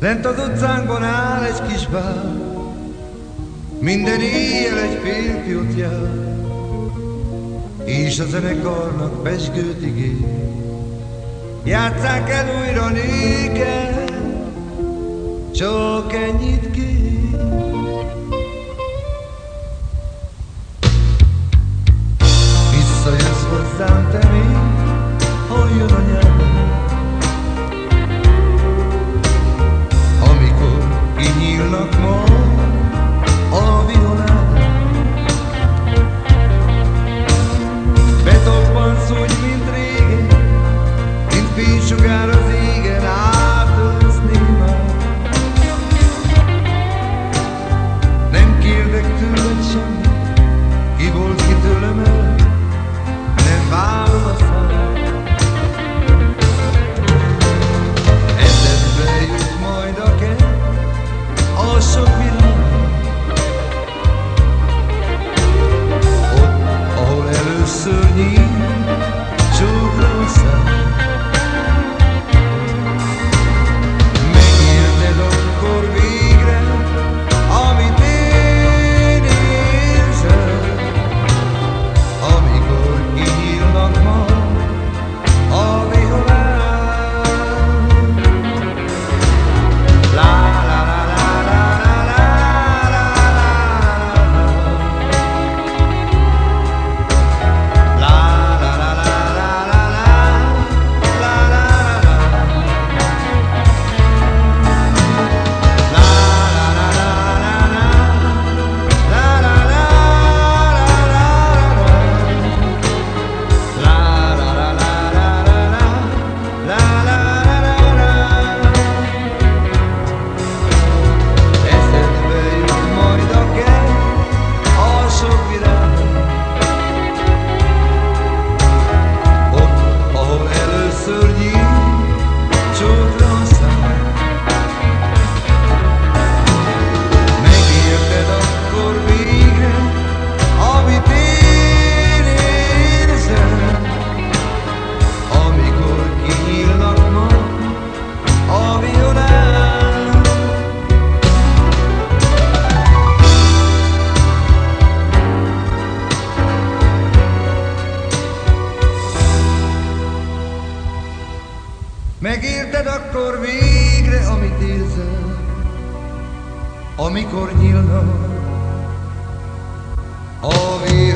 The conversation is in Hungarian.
Lent az utcánkban áll egy kis bár, minden éjjel egy férfiút jár, és a zenekarnak pesgőt ígér. Játsszák el újra néked, csak ennyit you got a. Megérted akkor végre, amit érzel, amikor nyílna a vég.